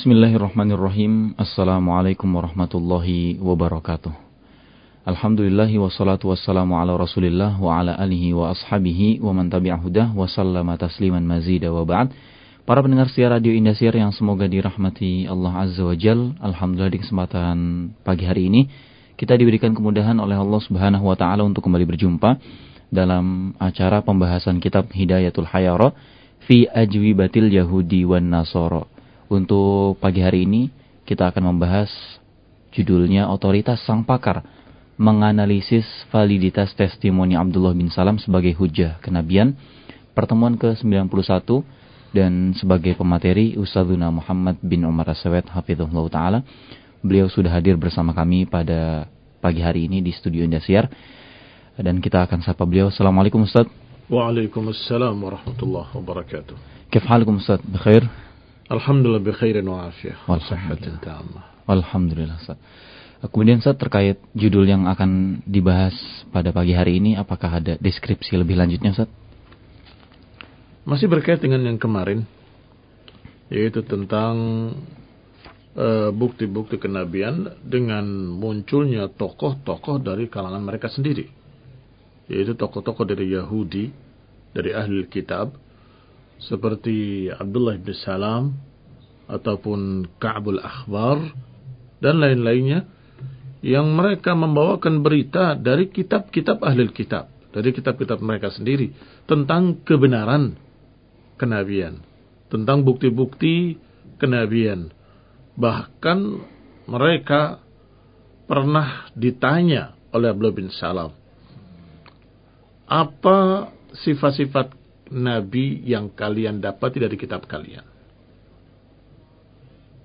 Bismillahirrahmanirrahim. Assalamualaikum warahmatullahi wabarakatuh. Alhamdulillahi wassalatu wassalamu ala rasulillah wa ala alihi wa ashabihi wa man tabi'ahudah wa sallama tasliman mazida wa ba'd. Para pendengar siar Radio Indasiar yang semoga dirahmati Allah Azza wa Jal. Alhamdulillah di kesempatan pagi hari ini kita diberikan kemudahan oleh Allah Subhanahu wa taala untuk kembali berjumpa dalam acara pembahasan kitab Hidayatul Hayara fi ajwibatil Yahudi wan Nasara. Untuk pagi hari ini kita akan membahas judulnya Otoritas Sang Pakar menganalisis validitas testimoni Abdullah bin Salam sebagai hujah kenabian pertemuan ke-91 dan sebagai pemateri Ustazuna Muhammad bin Umar Aswad Hafizullah Ta'ala. Beliau sudah hadir bersama kami pada pagi hari ini di studio Indosiar. Dan kita akan sapa beliau. Assalamualaikum Ustaz Waalaikumsalam warahmatullahi wabarakatuh. Kif halikum Ustaz? Bikhair? Alhamdulillah bikhairin wa afiyah. Alhamdulillah Ustaz. Kemudian Ustaz terkait judul yang akan dibahas pada pagi hari ini apakah ada deskripsi lebih lanjutnya Ustaz? Masih berkait dengan yang kemarin, yaitu tentang eh, bukti-bukti uh, kenabian dengan munculnya tokoh-tokoh dari kalangan mereka sendiri, yaitu tokoh-tokoh dari Yahudi, dari ahli kitab, seperti Abdullah bin Salam ataupun Ka'bul Akhbar dan lain-lainnya yang mereka membawakan berita dari kitab-kitab ahli kitab, dari kitab-kitab mereka sendiri tentang kebenaran kenabian, tentang bukti-bukti kenabian. Bahkan mereka pernah ditanya oleh Abdullah bin Salam, apa sifat-sifat Nabi yang kalian dapat dari kitab kalian?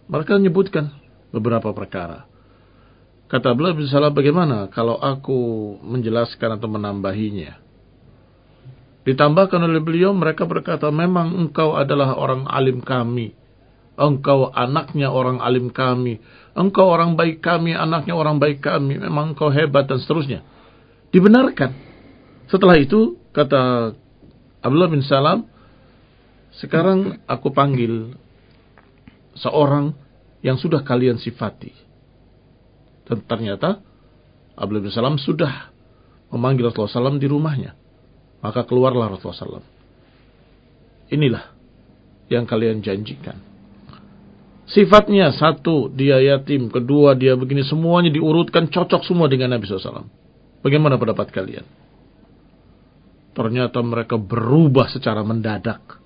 Mereka menyebutkan beberapa perkara. Kata bin Salam, bagaimana kalau aku menjelaskan atau menambahinya? Ditambahkan oleh beliau, mereka berkata, memang engkau adalah orang alim kami. Engkau anaknya orang alim kami. Engkau orang baik kami, anaknya orang baik kami. Memang engkau hebat dan seterusnya. Dibenarkan. Setelah itu, kata Abdullah bin Salam, sekarang aku panggil seorang yang sudah kalian sifati. Dan ternyata Abdullah bin Salam sudah memanggil Rasulullah SAW di rumahnya. Maka keluarlah Rasulullah SAW. Inilah yang kalian janjikan. Sifatnya satu, dia yatim. Kedua, dia begini. Semuanya diurutkan cocok semua dengan Nabi SAW. Bagaimana pendapat kalian? Ternyata mereka berubah secara mendadak.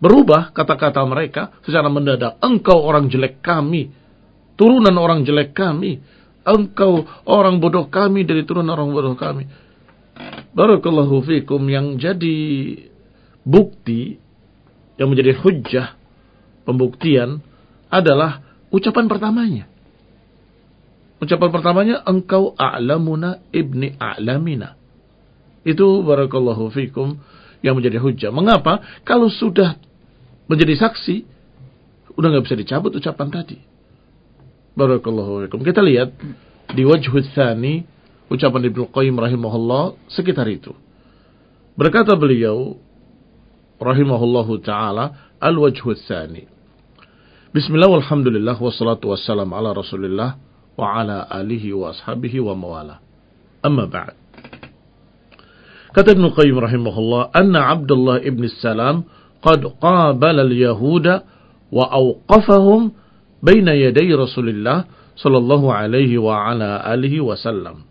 Berubah kata-kata mereka secara mendadak. Engkau orang jelek kami. Turunan orang jelek kami. Engkau orang bodoh kami dari turunan orang bodoh kami Barakallahu fikum yang jadi bukti yang menjadi hujah pembuktian adalah ucapan pertamanya. Ucapan pertamanya engkau a'lamuna ibni a'lamina. Itu barakallahu fikum yang menjadi hujah. Mengapa? Kalau sudah menjadi saksi, udah nggak bisa dicabut ucapan tadi. Barakallahu fikum. Kita lihat di wajhul tsani ucapan Ibnu Qayyim rahimahullah sekitar itu. Berkata beliau rahimahullahu taala al-wajhu tsani. Bismillah walhamdulillah wassalatu wassalam ala Rasulillah wa ala alihi wa ashabihi wa mawala. Amma ba'd. Kata Ibnu Qayyim rahimahullah, "Anna Abdullah ibn Salam qad qabala al-yahuda wa awqafahum baina yaday Rasulillah sallallahu alaihi wa ala alihi wasallam."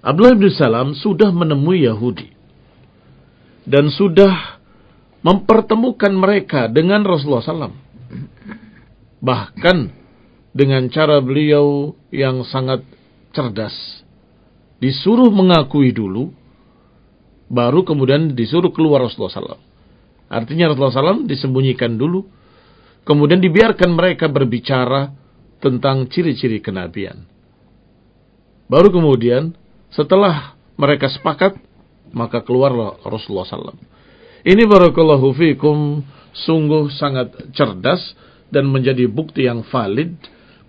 Abdullah bin Salam sudah menemui Yahudi dan sudah mempertemukan mereka dengan Rasulullah SAW. Bahkan dengan cara beliau yang sangat cerdas. Disuruh mengakui dulu, baru kemudian disuruh keluar Rasulullah SAW. Artinya Rasulullah SAW disembunyikan dulu, kemudian dibiarkan mereka berbicara tentang ciri-ciri kenabian. Baru kemudian setelah mereka sepakat, maka keluarlah Rasulullah SAW. Ini barakallahu fikum sungguh sangat cerdas dan menjadi bukti yang valid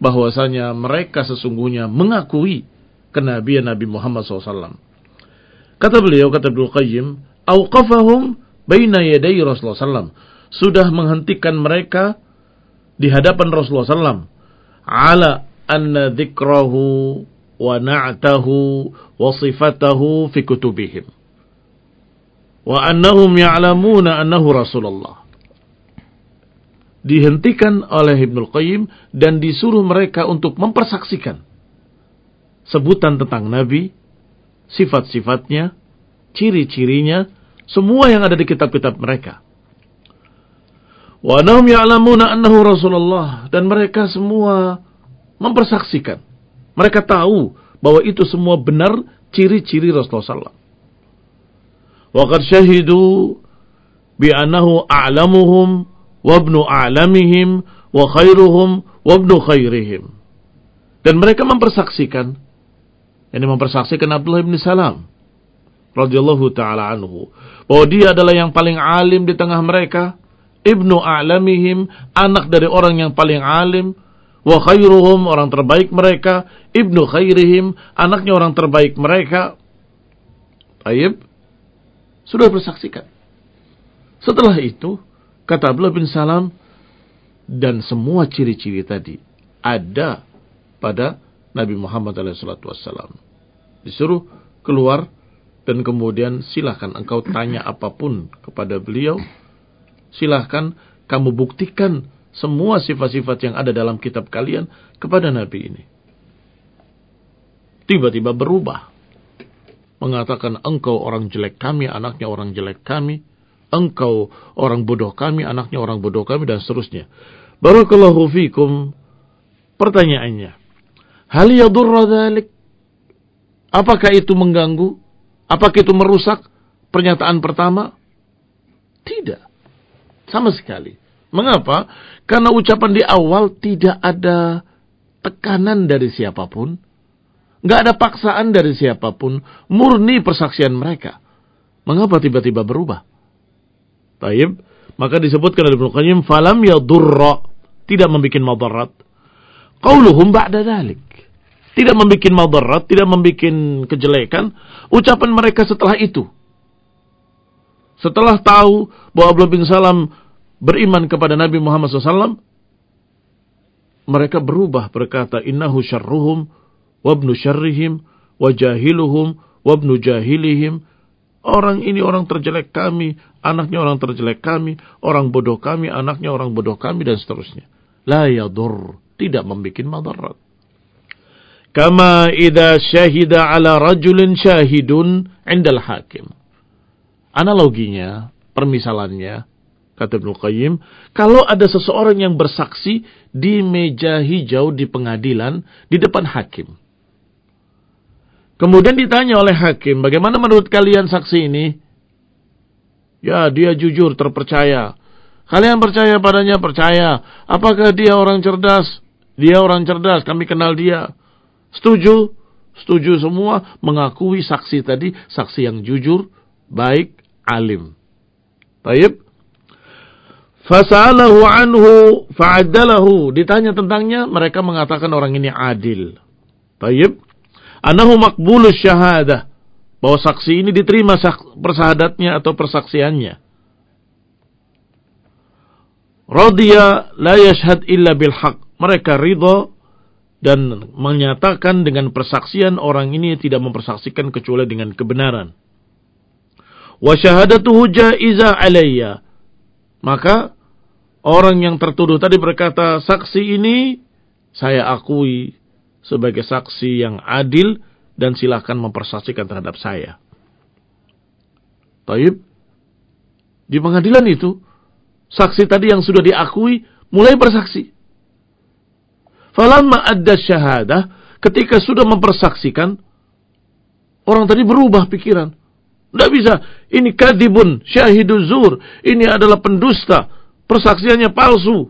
bahwasanya mereka sesungguhnya mengakui kenabian Nabi Muhammad SAW. Kata beliau, kata Abdul Qayyim, Awqafahum baina yaday Rasulullah SAW. sudah menghentikan mereka di hadapan Rasulullah SAW ala anna dzikrahu wa na'tahu wa sifatahu fi kutubihim wa annahum ya'lamuna annahu Rasulullah dihentikan oleh Ibnu Qayyim dan disuruh mereka untuk mempersaksikan sebutan tentang Nabi, sifat-sifatnya, ciri-cirinya, semua yang ada di kitab-kitab mereka. Wa ya'lamuna annahu Rasulullah dan mereka semua mempersaksikan. Mereka tahu bahwa itu semua benar ciri-ciri Rasulullah SAW. Bi a'lamuhum wa a'lamihim wa khairuhum wa khairihim. Dan mereka mempersaksikan ini mempersaksikan Abdullah bin Salam radhiyallahu taala anhu bahwa dia adalah yang paling alim di tengah mereka ibnu a'lamihim, anak dari orang yang paling alim, wa khairuhum, orang terbaik mereka, ibnu khairihim, anaknya orang terbaik mereka. Taib, sudah bersaksikan. Setelah itu, kata Abdullah bin Salam, dan semua ciri-ciri tadi ada pada Nabi Muhammad SAW. Disuruh keluar dan kemudian silahkan engkau tanya apa pun kepada beliau silahkan kamu buktikan semua sifat-sifat yang ada dalam kitab kalian kepada Nabi ini. Tiba-tiba berubah. Mengatakan engkau orang jelek kami, anaknya orang jelek kami. Engkau orang bodoh kami, anaknya orang bodoh kami, dan seterusnya. Barakallahu fikum. Pertanyaannya. Hal yadurra dhalik? Apakah itu mengganggu? Apakah itu merusak pernyataan pertama? Tidak. Sama sekali. Mengapa? Karena ucapan di awal tidak ada tekanan dari siapa pun. Nggak ada paksaan dari siapa pun. Murni persaksian mereka. Mengapa tiba-tiba berubah? Taib. Maka disebutkan oleh Ibnu Qayyim, falam yadurra, tidak membuat madarat. Qauluhum ba'da dalik. Tidak membuat madarat, tidak membuat kejelekan. Ucapan mereka setelah itu. Setelah tahu bahwa Abdullah bin Salam beriman kepada Nabi Muhammad SAW, mereka berubah berkata, Innahu syarruhum, wabnu syarrihim, wajahiluhum, wabnu jahilihim. Orang ini orang terjelek kami, anaknya orang terjelek kami, orang bodoh kami, anaknya orang bodoh kami, dan seterusnya. La yadur, tidak membuat madarat. Kama idha syahida ala rajulin syahidun indal hakim Analoginya, permisalannya, kata Ibnu Qayyim, kalau ada seseorang yang bersaksi di meja hijau di pengadilan di depan hakim. Kemudian ditanya oleh hakim, bagaimana menurut kalian saksi ini? Ya, dia jujur, terpercaya. Kalian percaya padanya? Percaya. Apakah dia orang cerdas? Dia orang cerdas, kami kenal dia. Setuju? Setuju semua mengakui saksi tadi, saksi yang jujur, baik, alim. Taib. Fasa'alahu anhu fa'addalahu. Ditanya tentangnya, mereka mengatakan orang ini adil. Taib. Anahu makbulus syahadah. Bahwa saksi ini diterima persahadatnya atau persaksiannya. Radiyya la yashhad illa bil haq. Mereka ridho dan menyatakan dengan persaksian orang ini tidak mempersaksikan kecuali dengan kebenaran wa syahadatuhu alayya. Maka orang yang tertuduh tadi berkata, saksi ini saya akui sebagai saksi yang adil dan silahkan mempersaksikan terhadap saya. Taib. Di pengadilan itu, saksi tadi yang sudah diakui mulai bersaksi. Falamma adda syahadah, ketika sudah mempersaksikan, orang tadi berubah pikiran. Tidak bisa. Ini kadibun, syahidu zur. Ini adalah pendusta. Persaksiannya palsu.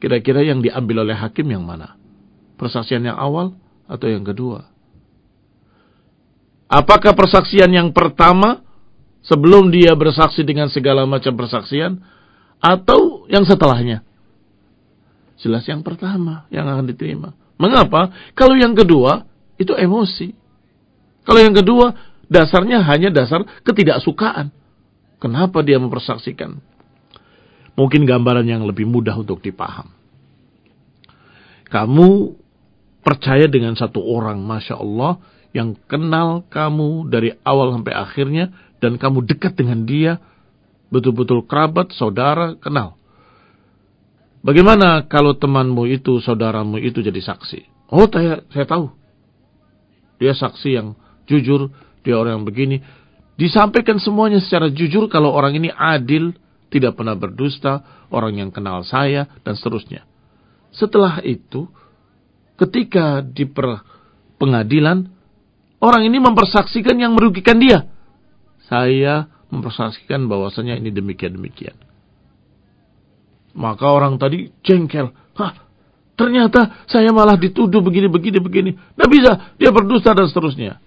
Kira-kira yang diambil oleh hakim yang mana? Persaksian yang awal atau yang kedua? Apakah persaksian yang pertama sebelum dia bersaksi dengan segala macam persaksian atau yang setelahnya? Jelas yang pertama yang akan diterima. Mengapa? Kalau yang kedua itu emosi. Kalau yang kedua dasarnya hanya dasar ketidaksukaan. Kenapa dia mempersaksikan? Mungkin gambaran yang lebih mudah untuk dipaham. Kamu percaya dengan satu orang, Masya Allah, yang kenal kamu dari awal sampai akhirnya, dan kamu dekat dengan dia, betul-betul kerabat, saudara, kenal. Bagaimana kalau temanmu itu, saudaramu itu jadi saksi? Oh, saya, saya tahu. Dia saksi yang jujur, dia orang yang begini. Disampaikan semuanya secara jujur kalau orang ini adil, tidak pernah berdusta, orang yang kenal saya, dan seterusnya. Setelah itu, ketika di pengadilan, orang ini mempersaksikan yang merugikan dia. Saya mempersaksikan bahwasanya ini demikian-demikian. Maka orang tadi jengkel. Hah, ternyata saya malah dituduh begini, begini, begini. Tidak bisa, dia berdusta dan seterusnya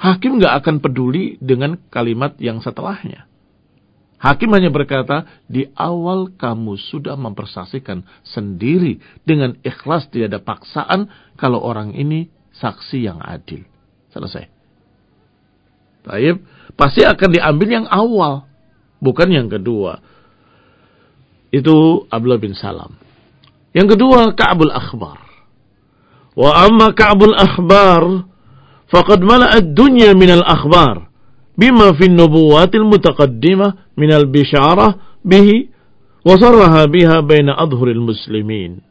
hakim nggak akan peduli dengan kalimat yang setelahnya. Hakim hanya berkata, di awal kamu sudah mempersaksikan sendiri dengan ikhlas tidak ada paksaan kalau orang ini saksi yang adil. Selesai. Taib, pasti akan diambil yang awal, bukan yang kedua. Itu Abdullah bin Salam. Yang kedua, Ka'bul Akhbar. Wa amma Ka'bul Akhbar faqad mala'at dunya minal akhbar bima fi nubuwatil mutaqaddimah minal bisyarah bihi wa sarraha biha baina adhuril muslimin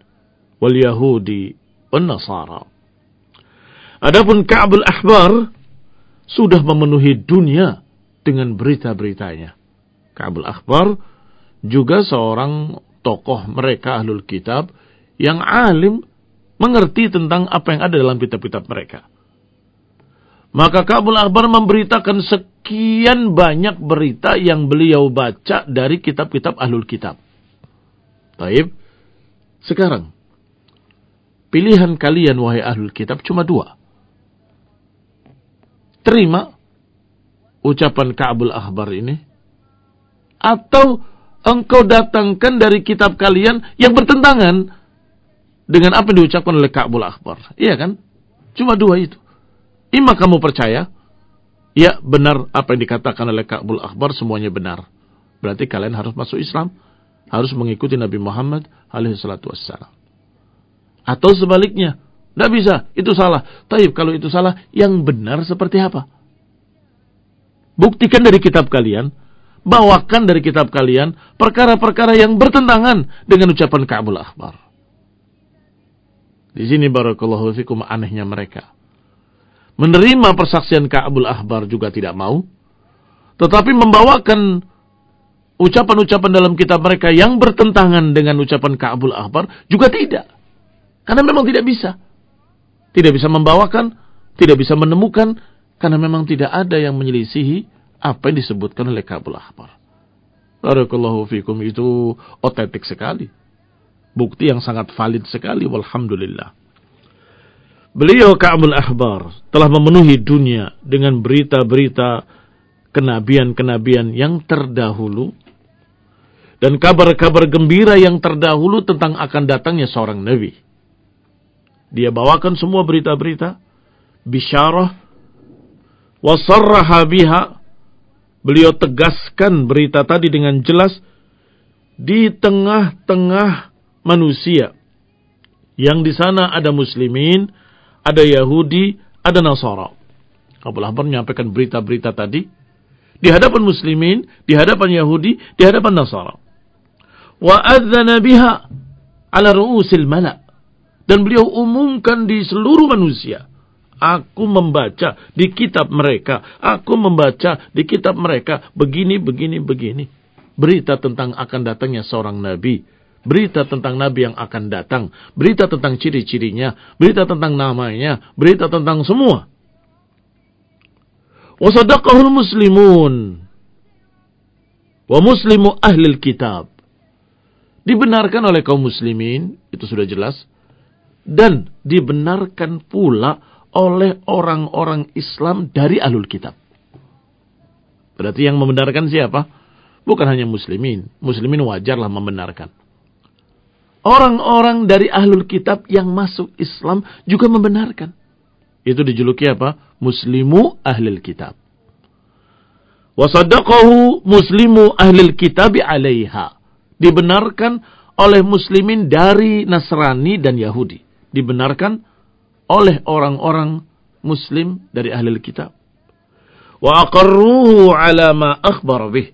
wal yahudi wan nasara Adapun Ka'bul Ahbar sudah memenuhi dunia dengan berita-beritanya. Ka'bul Ahbar juga seorang tokoh mereka ahlul kitab yang alim mengerti tentang apa yang ada dalam kitab-kitab mereka. Maka Kabul Akbar memberitakan sekian banyak berita yang beliau baca dari kitab-kitab ahlul kitab. Taib. Sekarang, pilihan kalian wahai ahlul kitab cuma dua. Terima ucapan Ka'bul Ahbar ini. Atau engkau datangkan dari kitab kalian yang bertentangan dengan apa yang diucapkan oleh Ka'bul Ahbar. Iya kan? Cuma dua itu. Ima kamu percaya, ya benar apa yang dikatakan oleh Ka'bul Akbar semuanya benar. Berarti kalian harus masuk Islam, harus mengikuti Nabi Muhammad alaihissalatu wassalam. Atau sebaliknya, tidak bisa, itu salah. Tapi kalau itu salah, yang benar seperti apa? Buktikan dari kitab kalian, bawakan dari kitab kalian perkara-perkara yang bertentangan dengan ucapan Ka'bul Akbar. Di sini barakallahu fikum anehnya mereka menerima persaksian Ka'bul Ahbar juga tidak mau, tetapi membawakan ucapan-ucapan dalam kitab mereka yang bertentangan dengan ucapan Ka'bul Ahbar juga tidak. Karena memang tidak bisa. Tidak bisa membawakan, tidak bisa menemukan, karena memang tidak ada yang menyelisihi apa yang disebutkan oleh Ka'bul Ahbar. Barakallahu fikum itu otentik sekali. Bukti yang sangat valid sekali, walhamdulillah. Beliau Ka'bul Ahbar telah memenuhi dunia dengan berita-berita kenabian-kenabian yang terdahulu dan kabar-kabar gembira yang terdahulu tentang akan datangnya seorang nabi. Dia bawakan semua berita-berita, bisyarah, wasarraha biha. Beliau tegaskan berita tadi dengan jelas di tengah-tengah manusia yang di sana ada muslimin, ada Yahudi, ada Nasara. Abu Lahab menyampaikan berita-berita tadi di hadapan muslimin, di hadapan Yahudi, di hadapan Nasara. Wa adzana biha ala ru'usil malak. Dan beliau umumkan di seluruh manusia. Aku membaca di kitab mereka. Aku membaca di kitab mereka. Begini, begini, begini. Berita tentang akan datangnya seorang nabi berita tentang Nabi yang akan datang, berita tentang ciri-cirinya, berita tentang namanya, berita tentang semua. Wasadaqahul muslimun wa muslimu ahli kitab. Dibenarkan oleh kaum muslimin, itu sudah jelas. Dan dibenarkan pula oleh orang-orang Islam dari ahlul kitab. Berarti yang membenarkan siapa? Bukan hanya muslimin. Muslimin wajarlah membenarkan. Orang-orang dari ahlul kitab yang masuk Islam juga membenarkan. Itu dijuluki apa? Muslimu ahlul kitab. Wasadaqahu muslimu ahli kitab 'alaiha. Dibenarkan oleh muslimin dari Nasrani dan Yahudi. Dibenarkan oleh orang-orang muslim dari ahli kitab. Wa aqarruhu ala ma akhbar bih.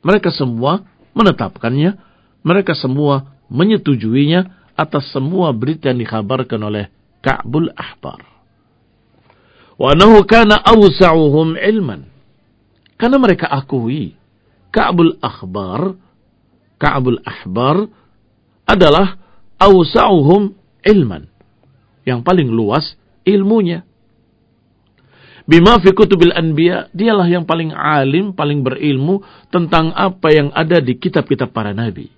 Mereka semua menetapkannya, mereka semua menyetujuinya atas semua berita yang dikabarkan oleh Ka'bul Ahbar. Wa anahu kana awsa'uhum ilman. Karena mereka akui Ka'bul Ahbar, Ka'bul Ahbar adalah awsa'uhum ilman. Yang paling luas ilmunya. Bima fi kutubil anbiya, dialah yang paling alim, paling berilmu tentang apa yang ada di kitab-kitab para nabi.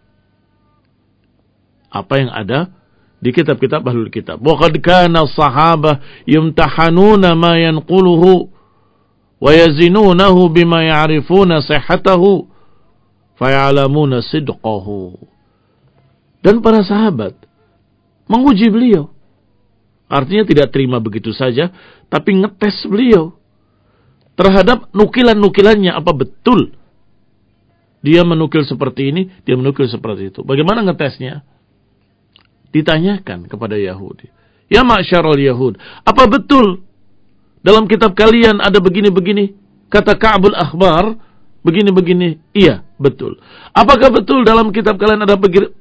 Apa yang ada di kitab-kitab ahlul kitab. Wa qad kana sahabah yumtahanuna ma yanquluhu wa yazinunahu bima ya'rifuna sihhatahu fayalamuna sidqahu. Dan para sahabat menguji beliau. Artinya tidak terima begitu saja, tapi ngetes beliau terhadap nukilan-nukilannya apa betul dia menukil seperti ini, dia menukil seperti itu. Bagaimana ngetesnya? Ditanyakan kepada Yahudi. Ya ma'syarul Yahud, apa betul dalam kitab kalian ada begini-begini? Kata Ka'bul Akhbar, begini-begini. Iya, betul. Apakah betul dalam kitab kalian ada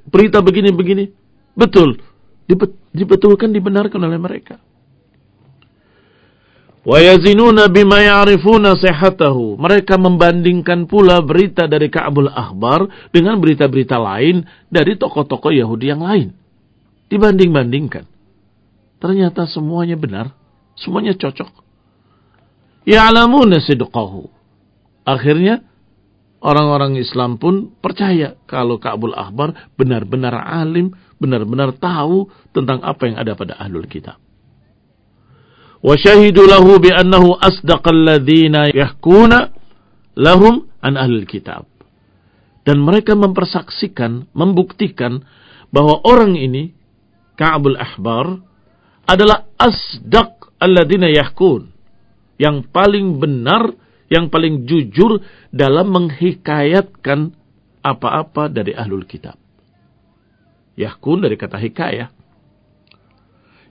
berita begini-begini? Betul. Dibetulkan, dibenarkan oleh mereka. Wayazinuna bima ya'rifuna sehatahu. Mereka membandingkan pula berita dari Ka'bul Akhbar dengan berita-berita lain dari tokoh-tokoh Yahudi yang lain. Dibanding-bandingkan. Ternyata semuanya benar. Semuanya cocok. Ya'lamuna sidqahu. Akhirnya orang-orang Islam pun percaya kalau Ka'bul Ahbar benar-benar alim, benar-benar tahu tentang apa yang ada pada ahlul kitab. Wa syahidu lahu bi annahu asdaqal ladzina yahkuna lahum an ahlul kitab. Dan mereka mempersaksikan, membuktikan bahwa orang ini Ka'bul Ahbar adalah asdaq alladzina yahkun yang paling benar, yang paling jujur dalam menghikayatkan apa-apa dari ahlul kitab. Yahkun dari kata hikayah.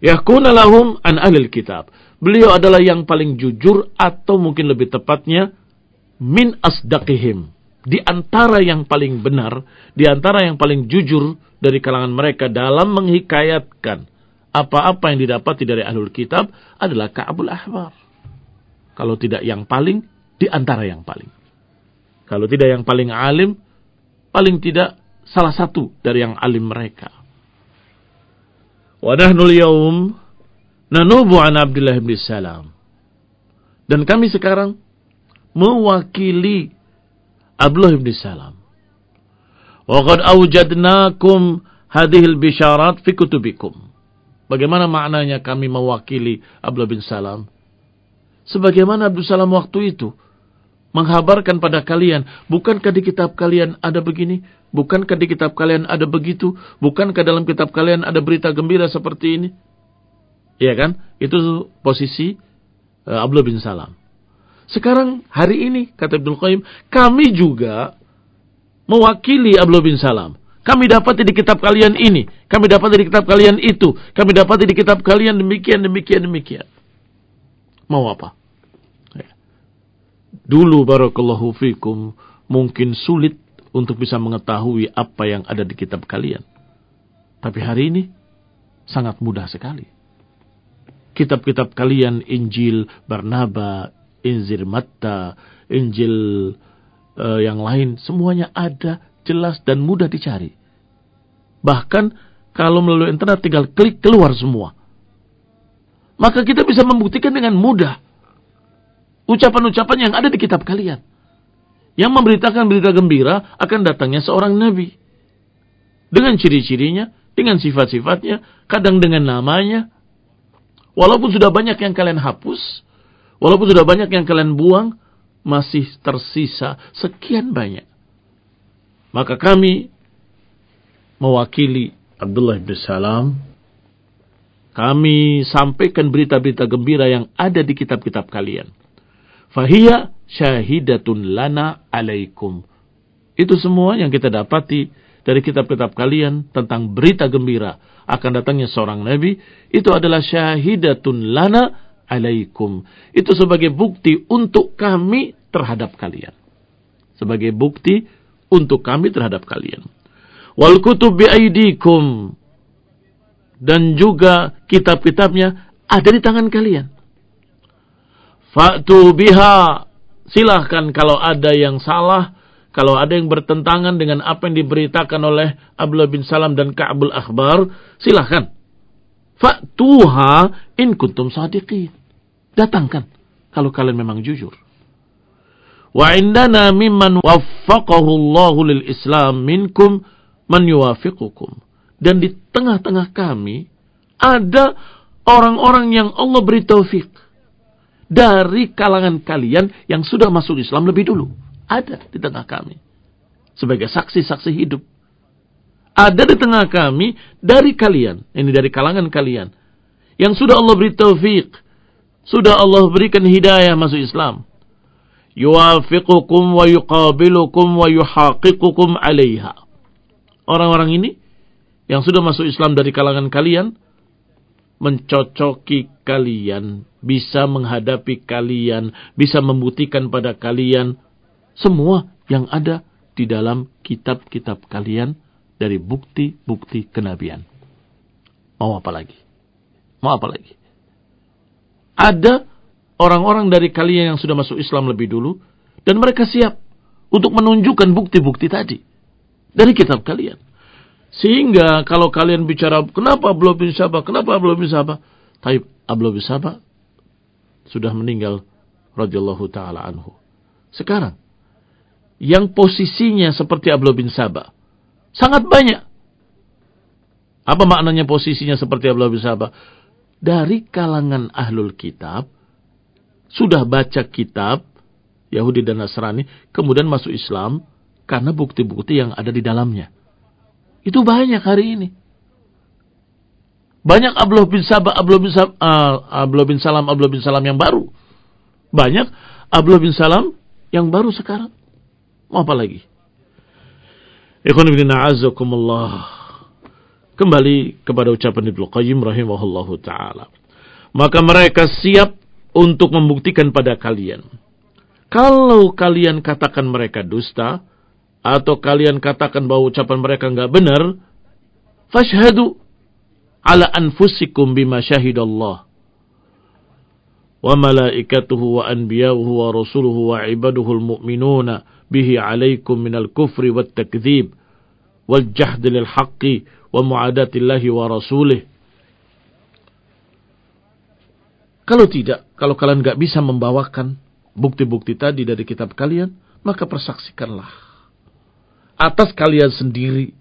Yahkun lahum an ahlul kitab. Beliau adalah yang paling jujur atau mungkin lebih tepatnya min asdaqihim. Di antara yang paling benar, di antara yang paling jujur dari kalangan mereka dalam menghikayatkan apa-apa yang didapati dari ahlul kitab adalah Ka'bul Ahbar. Kalau tidak yang paling, di antara yang paling. Kalau tidak yang paling alim, paling tidak salah satu dari yang alim mereka. Wadahnul yaum nanubu an Abdullah bin Salam. Dan kami sekarang mewakili Abdullah bin Salam. Wa qad awjadnakum hadhil bisyarat fi kutubikum. Bagaimana maknanya kami mewakili Abdullah bin Salam? Sebagaimana Abdul Salam waktu itu menghabarkan pada kalian, bukankah di kitab kalian ada begini? Bukankah di kitab kalian ada begitu? Bukankah dalam kitab kalian ada berita gembira seperti ini? Iya kan? Itu posisi uh, Abdullah bin Salam. Sekarang hari ini kata Abdul Qayyim, kami juga mewakili Abdullah bin Salam. Kami dapat di kitab kalian ini, kami dapat di kitab kalian itu, kami dapat di kitab kalian demikian demikian demikian. Mau apa? Dulu barakallahu fikum mungkin sulit untuk bisa mengetahui apa yang ada di kitab kalian. Tapi hari ini sangat mudah sekali. Kitab-kitab kalian Injil Barnaba, Injil Matta, Injil uh, yang lain semuanya ada, jelas dan mudah dicari. Bahkan kalau melalui internet tinggal klik keluar semua. Maka kita bisa membuktikan dengan mudah ucapan-ucapan yang ada di kitab kalian. Yang memberitakan berita gembira akan datangnya seorang nabi. Dengan ciri-cirinya, dengan sifat-sifatnya, kadang dengan namanya. Walaupun sudah banyak yang kalian hapus, walaupun sudah banyak yang kalian buang, masih tersisa sekian banyak. Maka kami mewakili Abdullah bin Salam, kami sampaikan berita-berita gembira yang ada di kitab-kitab kalian. Fahiyya syahidatun lana alaikum. Itu semua yang kita dapati dari kitab-kitab kalian tentang berita gembira akan datangnya seorang nabi itu adalah syahidatun lana alaikum. Itu sebagai bukti untuk kami terhadap kalian. Sebagai bukti untuk kami terhadap kalian. Wal kutub biaidikum dan juga kitab-kitabnya ada di tangan kalian. Fa'tu biha silahkan kalau ada yang salah kalau ada yang bertentangan dengan apa yang diberitakan oleh Abdullah bin Salam dan Ka'bul Akhbar, silahkan. Fa'tuha in kuntum sadiqin. Datangkan kalau kalian memang jujur. Wa indana mimman waffaqahu Allahu lil Islam minkum man yuwafiqukum. Dan di tengah-tengah kami ada orang-orang yang Allah beri taufik dari kalangan kalian yang sudah masuk Islam lebih dulu ada di tengah kami. Sebagai saksi-saksi hidup. Ada di tengah kami dari kalian. Ini dari kalangan kalian. Yang sudah Allah beri taufik. Sudah Allah berikan hidayah masuk Islam. Yuwafiqukum wa yuqabilukum wa yuhaqiqukum alaiha. Orang-orang ini yang sudah masuk Islam dari kalangan kalian mencocoki kalian, bisa menghadapi kalian, bisa membuktikan pada kalian semua yang ada di dalam kitab-kitab kalian dari bukti-bukti kenabian. Mau apa lagi? Mau apa lagi? Ada orang-orang dari kalian yang sudah masuk Islam lebih dulu dan mereka siap untuk menunjukkan bukti-bukti tadi dari kitab kalian. Sehingga kalau kalian bicara kenapa belum bin Sabah, kenapa belum bin Sabah, Taib Abdullah bin Sabah sudah meninggal radhiyallahu taala anhu. Sekarang yang posisinya seperti Abdullah bin Sabah. Sangat banyak. Apa maknanya posisinya seperti Abdullah bin Sabah? Dari kalangan ahlul kitab, sudah baca kitab, Yahudi dan Nasrani, kemudian masuk Islam, karena bukti-bukti yang ada di dalamnya. Itu banyak hari ini. Banyak Abdullah bin Sabah, Abdullah bin, Sabah, uh, Abdullah bin Salam, Abdullah bin Salam yang baru. Banyak Abdullah bin Salam yang baru sekarang. Mau apa lagi? Ikhwan ibn Kembali kepada ucapan Ibnu Qayyim rahimahullahu taala. Maka mereka siap untuk membuktikan pada kalian. Kalau kalian katakan mereka dusta atau kalian katakan bahwa ucapan mereka enggak benar, fashhadu ala anfusikum bima syahidallah wa malaikatuhu wa anbiya'uhu wa rasuluhu wa ibaduhul mu'minuna bihi alaikum minal kufri wat takdzib wal jahd lil haqqi wa muadatillahi wa rasulih. Kalau tidak, kalau kalian nggak bisa membawakan bukti-bukti tadi dari kitab kalian, maka persaksikanlah atas kalian sendiri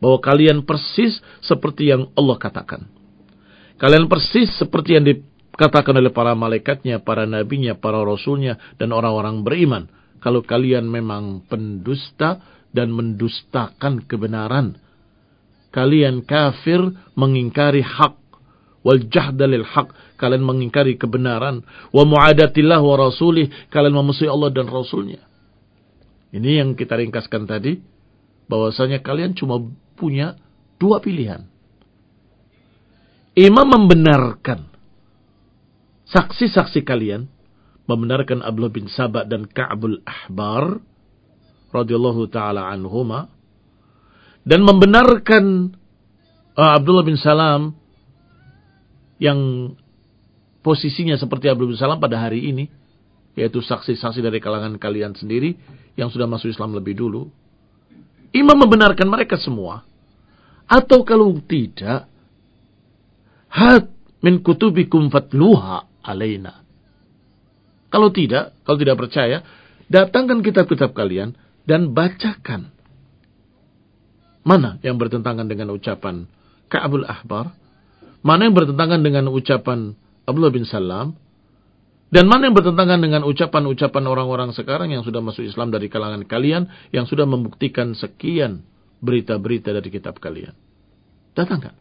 bahwa kalian persis seperti yang Allah katakan. Kalian persis seperti yang dikatakan oleh para malaikatnya, para nabinya, para rasulnya, dan orang-orang beriman kalau kalian memang pendusta dan mendustakan kebenaran. Kalian kafir mengingkari hak. Wal jahdalil hak. Kalian mengingkari kebenaran. Wa mu'adatillah wa rasulih. Kalian memusuhi Allah dan Rasulnya. Ini yang kita ringkaskan tadi. Bahwasanya kalian cuma punya dua pilihan. Imam membenarkan saksi-saksi kalian membenarkan Abdullah bin Sabah dan Ka'bul Ahbar radhiyallahu taala anhuma dan membenarkan uh, Abdullah bin Salam yang posisinya seperti Abdullah bin Salam pada hari ini yaitu saksi-saksi dari kalangan kalian sendiri yang sudah masuk Islam lebih dulu imam membenarkan mereka semua atau kalau tidak had min kutubikum fatluha alaina kalau tidak, kalau tidak percaya, datangkan kitab-kitab kalian dan bacakan. Mana yang bertentangan dengan ucapan Ka'bul Ahbar? Mana yang bertentangan dengan ucapan Abdullah bin Salam? Dan mana yang bertentangan dengan ucapan-ucapan orang-orang sekarang yang sudah masuk Islam dari kalangan kalian, yang sudah membuktikan sekian berita-berita dari kitab kalian? Datangkan.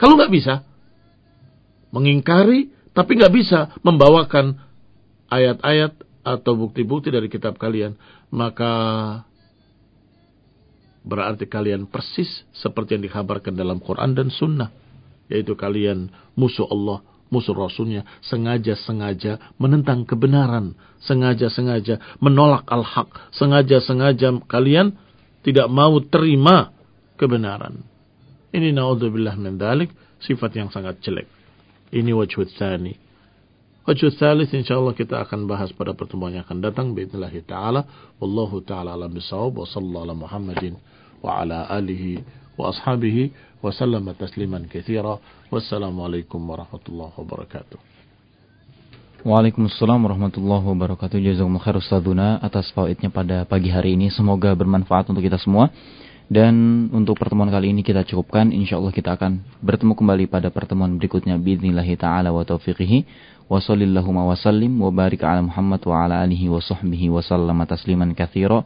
Kalau nggak bisa, mengingkari, tapi nggak bisa membawakan ayat-ayat atau bukti-bukti dari kitab kalian, maka berarti kalian persis seperti yang dikabarkan dalam Quran dan Sunnah. Yaitu kalian musuh Allah, musuh Rasulnya, sengaja-sengaja menentang kebenaran, sengaja-sengaja menolak al-haq, sengaja-sengaja kalian tidak mau terima kebenaran. Ini naudzubillah min dalik, sifat yang sangat jelek. Ini wajhud tsani. Wajhud tsalits insyaallah kita akan bahas pada pertemuan yang akan datang باذنillah taala. Wallahu taala alam bisawab wa sallallahu ala Muhammadin wa ala alihi wa ashabihi wa sallama tasliman katsira. Wassalamualaikum warahmatullahi wabarakatuh. Waalaikumsalam warahmatullahi wabarakatuh. Jazakumullah khair Ustazuna atas fawaidnya pada pagi hari ini. Semoga bermanfaat untuk kita semua. Dan untuk pertemuan kali ini kita cukupkan. Insya Allah kita akan bertemu kembali pada pertemuan berikutnya. Bidnillahi ta'ala wa taufiqihi. Wa sallillahumma wa sallim wa barik ala Muhammad wa ala alihi wa sahbihi wa sallama tasliman kathira.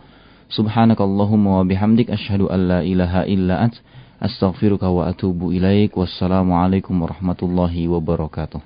Subhanakallahumma wa bihamdik ashadu an la ilaha illa ant. Astaghfiruka wa atubu ilaik. Wassalamualaikum warahmatullahi wabarakatuh.